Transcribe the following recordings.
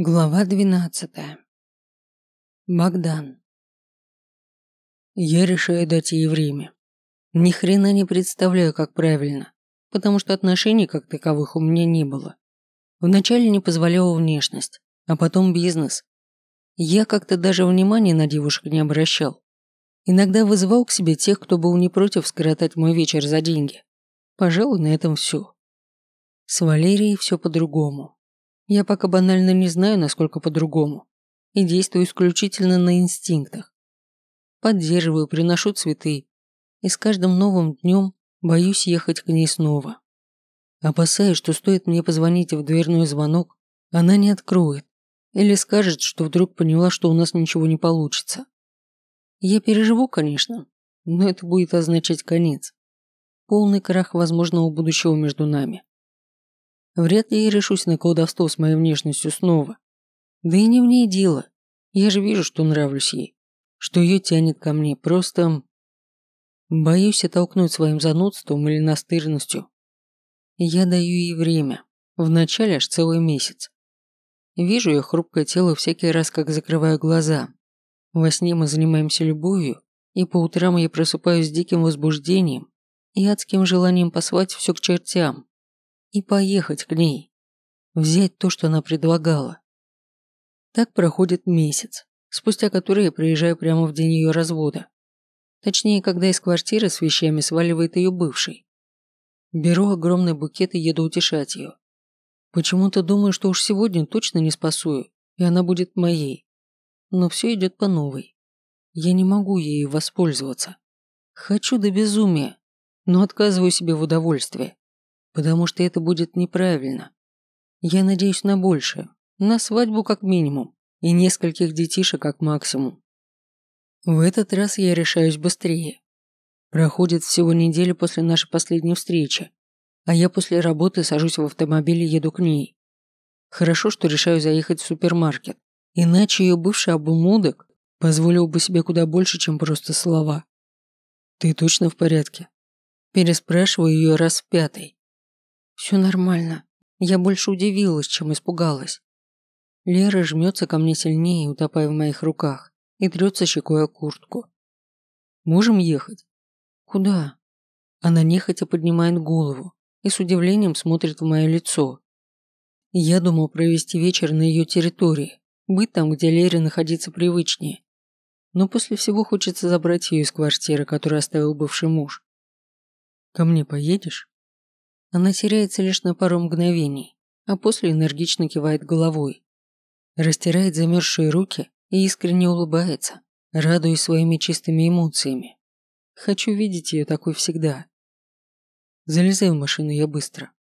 Глава двенадцатая. Богдан. Я решаю дать ей время. Ни хрена не представляю, как правильно, потому что отношений как таковых у меня не было. Вначале не позволяла внешность, а потом бизнес. Я как-то даже внимания на девушек не обращал. Иногда вызывал к себе тех, кто был не против скоротать мой вечер за деньги. Пожалуй, на этом все. С Валерией все по-другому. Я пока банально не знаю, насколько по-другому, и действую исключительно на инстинктах. Поддерживаю, приношу цветы, и с каждым новым днем боюсь ехать к ней снова. Опасаюсь, что стоит мне позвонить в дверной звонок, она не откроет, или скажет, что вдруг поняла, что у нас ничего не получится. Я переживу, конечно, но это будет означать конец. Полный крах возможного будущего между нами. Вряд ли я решусь на колдовство с моей внешностью снова. Да и не в ней дело. Я же вижу, что нравлюсь ей. Что ее тянет ко мне. Просто... Боюсь оттолкнуть своим занудством или настырностью. Я даю ей время. Вначале аж целый месяц. Вижу ее хрупкое тело всякий раз, как закрываю глаза. Во сне мы занимаемся любовью, и по утрам я просыпаюсь с диким возбуждением и адским желанием послать все к чертям и поехать к ней. Взять то, что она предлагала. Так проходит месяц, спустя который я приезжаю прямо в день ее развода. Точнее, когда из квартиры с вещами сваливает ее бывший. Беру огромный букет и еду утешать ее. Почему-то думаю, что уж сегодня точно не спасую, и она будет моей. Но все идет по новой. Я не могу ею воспользоваться. Хочу до безумия, но отказываю себе в удовольствии потому что это будет неправильно. Я надеюсь на большее, на свадьбу как минимум и нескольких детишек как максимум. В этот раз я решаюсь быстрее. Проходит всего неделя после нашей последней встречи, а я после работы сажусь в автомобиль и еду к ней. Хорошо, что решаю заехать в супермаркет, иначе ее бывший обумудок позволил бы себе куда больше, чем просто слова. «Ты точно в порядке?» Переспрашиваю ее раз в пятый. Все нормально. Я больше удивилась, чем испугалась. Лера жмется ко мне сильнее, утопая в моих руках, и трется щекой о куртку. Можем ехать? Куда? Она нехотя поднимает голову и с удивлением смотрит в мое лицо. Я думал провести вечер на ее территории, быть там, где Лере находиться привычнее. Но после всего хочется забрать ее из квартиры, которую оставил бывший муж. Ко мне поедешь? Она теряется лишь на пару мгновений, а после энергично кивает головой. Растирает замерзшие руки и искренне улыбается, радуясь своими чистыми эмоциями. Хочу видеть ее такой всегда. Залезай в машину я быстро.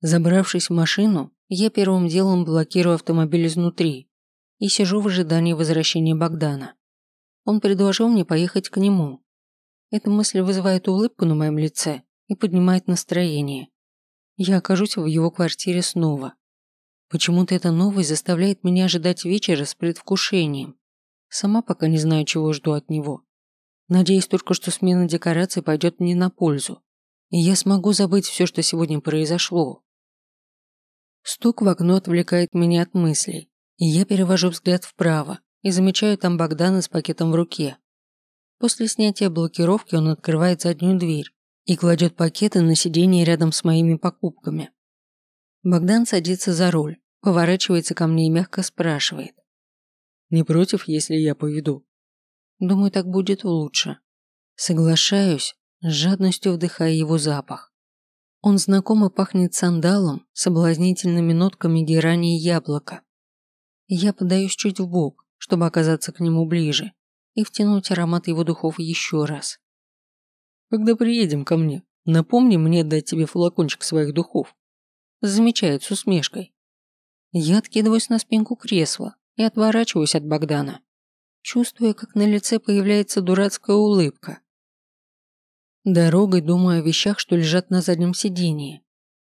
Забравшись в машину, я первым делом блокирую автомобиль изнутри и сижу в ожидании возвращения Богдана. Он предложил мне поехать к нему. Эта мысль вызывает улыбку на моем лице, и поднимает настроение. Я окажусь в его квартире снова. Почему-то эта новость заставляет меня ожидать вечера с предвкушением. Сама пока не знаю, чего жду от него. Надеюсь только, что смена декораций пойдет мне на пользу, и я смогу забыть все, что сегодня произошло. Стук в окно отвлекает меня от мыслей, и я перевожу взгляд вправо и замечаю там Богдана с пакетом в руке. После снятия блокировки он открывает заднюю дверь и кладет пакеты на сиденье рядом с моими покупками. Богдан садится за руль, поворачивается ко мне и мягко спрашивает. «Не против, если я поведу?» Думаю, так будет лучше. Соглашаюсь, с жадностью вдыхая его запах. Он знакомо пахнет сандалом, соблазнительными нотками герани и яблока. Я подаюсь чуть в бок, чтобы оказаться к нему ближе и втянуть аромат его духов еще раз. Когда приедем ко мне, напомни мне дать тебе флакончик своих духов. Замечает с усмешкой. Я откидываюсь на спинку кресла и отворачиваюсь от Богдана, чувствуя, как на лице появляется дурацкая улыбка. Дорогой думаю о вещах, что лежат на заднем сидении.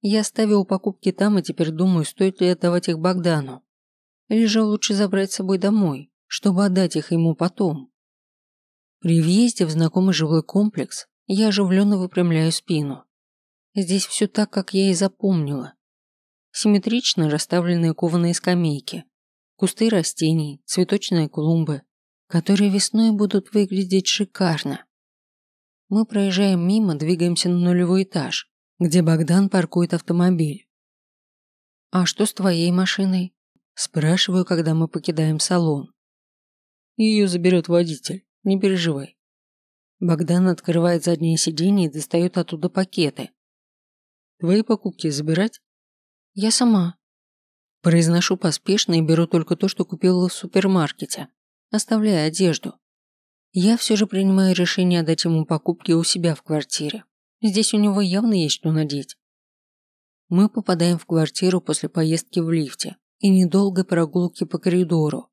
Я оставил покупки там и теперь думаю, стоит ли отдавать их Богдану. Или же лучше забрать с собой домой, чтобы отдать их ему потом. При въезде в знакомый жилой комплекс я оживленно выпрямляю спину. Здесь все так, как я и запомнила. симметрично расставленные кованые скамейки, кусты растений, цветочные клумбы, которые весной будут выглядеть шикарно. Мы проезжаем мимо, двигаемся на нулевой этаж, где Богдан паркует автомобиль. «А что с твоей машиной?» Спрашиваю, когда мы покидаем салон. Ее заберет водитель, не переживай. Богдан открывает заднее сиденье и достает оттуда пакеты. Твои покупки забирать? Я сама. Произношу поспешно и беру только то, что купила в супермаркете, оставляя одежду. Я все же принимаю решение отдать ему покупки у себя в квартире. Здесь у него явно есть что надеть. Мы попадаем в квартиру после поездки в лифте и недолгой прогулки по коридору.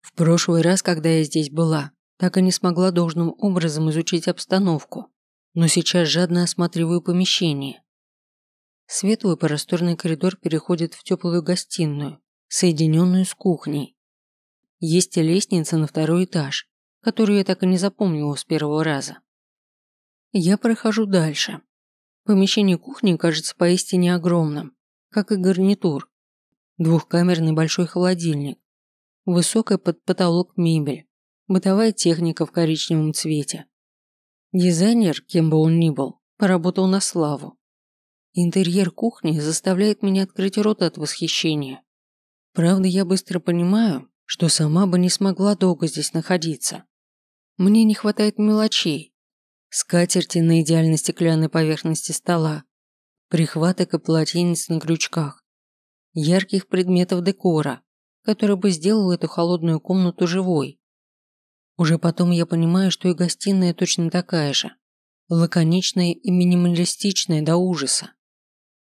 В прошлый раз, когда я здесь была, так и не смогла должным образом изучить обстановку, но сейчас жадно осматриваю помещение. Светлый просторный коридор переходит в теплую гостиную, соединенную с кухней. Есть и лестница на второй этаж, которую я так и не запомнила с первого раза. Я прохожу дальше. Помещение кухни кажется поистине огромным, как и гарнитур. Двухкамерный большой холодильник, высокая под потолок мебель, бытовая техника в коричневом цвете. Дизайнер, кем бы он ни был, поработал на славу. Интерьер кухни заставляет меня открыть рот от восхищения. Правда, я быстро понимаю, что сама бы не смогла долго здесь находиться. Мне не хватает мелочей. Скатерти на идеальной стеклянной поверхности стола, прихваток и полотенец на крючках, ярких предметов декора, который бы сделал эту холодную комнату живой. Уже потом я понимаю, что и гостиная точно такая же. Лаконичная и минималистичная до ужаса.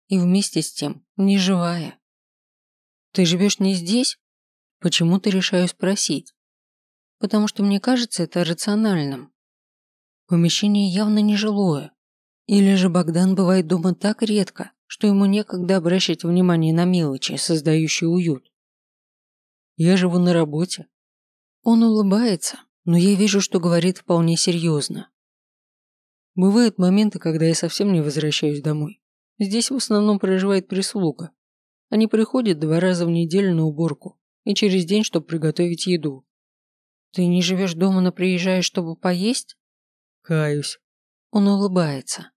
И вместе с тем неживая. «Ты живешь не здесь?» Почему-то решаю спросить. Потому что мне кажется это рациональным. Помещение явно нежилое. Или же Богдан бывает дома так редко, что ему некогда обращать внимание на мелочи, создающие уют. Я живу на работе. Он улыбается, но я вижу, что говорит вполне серьезно. Бывают моменты, когда я совсем не возвращаюсь домой. Здесь в основном проживает прислуга. Они приходят два раза в неделю на уборку и через день, чтобы приготовить еду. Ты не живешь дома, но приезжаешь, чтобы поесть? Каюсь. Он улыбается.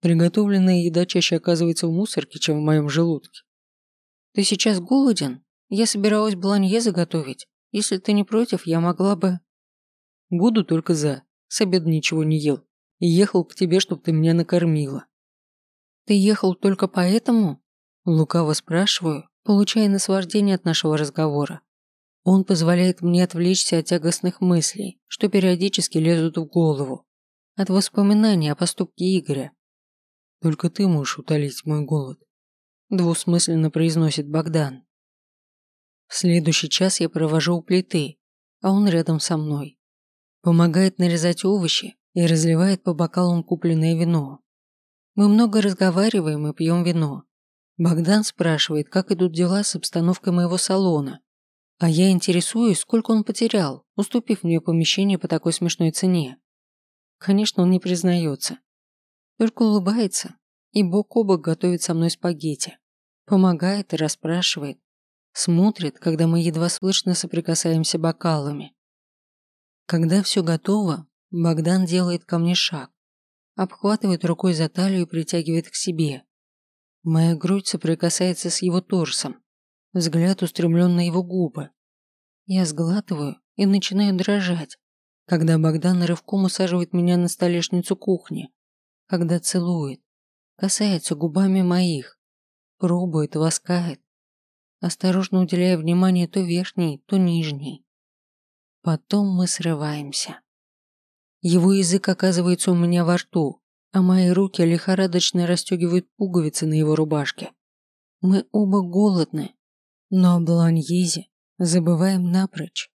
Приготовленная еда чаще оказывается в мусорке, чем в моем желудке. Ты сейчас голоден? Я собиралась бланье заготовить. Если ты не против, я могла бы...» «Буду только за. С обеда ничего не ел. И ехал к тебе, чтобы ты меня накормила». «Ты ехал только поэтому?» Лукаво спрашиваю, получая наслаждение от нашего разговора. Он позволяет мне отвлечься от тягостных мыслей, что периодически лезут в голову. От воспоминаний о поступке Игоря. «Только ты можешь утолить мой голод», – двусмысленно произносит Богдан. В следующий час я провожу у плиты, а он рядом со мной. Помогает нарезать овощи и разливает по бокалам купленное вино. Мы много разговариваем и пьем вино. Богдан спрашивает, как идут дела с обстановкой моего салона, а я интересуюсь, сколько он потерял, уступив мне помещение по такой смешной цене. Конечно, он не признается. Только улыбается и бок о бок готовит со мной спагетти. Помогает и расспрашивает, Смотрит, когда мы едва слышно соприкасаемся бокалами. Когда все готово, Богдан делает ко мне шаг, обхватывает рукой за талию и притягивает к себе. Моя грудь соприкасается с его торсом, взгляд устремлен на его губы. Я сглатываю и начинаю дрожать, когда Богдан рывком усаживает меня на столешницу кухни, когда целует, касается губами моих, пробует, ласкает, осторожно уделяя внимание то верхней, то нижней. Потом мы срываемся. Его язык оказывается у меня во рту, а мои руки лихорадочно расстегивают пуговицы на его рубашке. Мы оба голодны, но о Бланьезе забываем напрочь.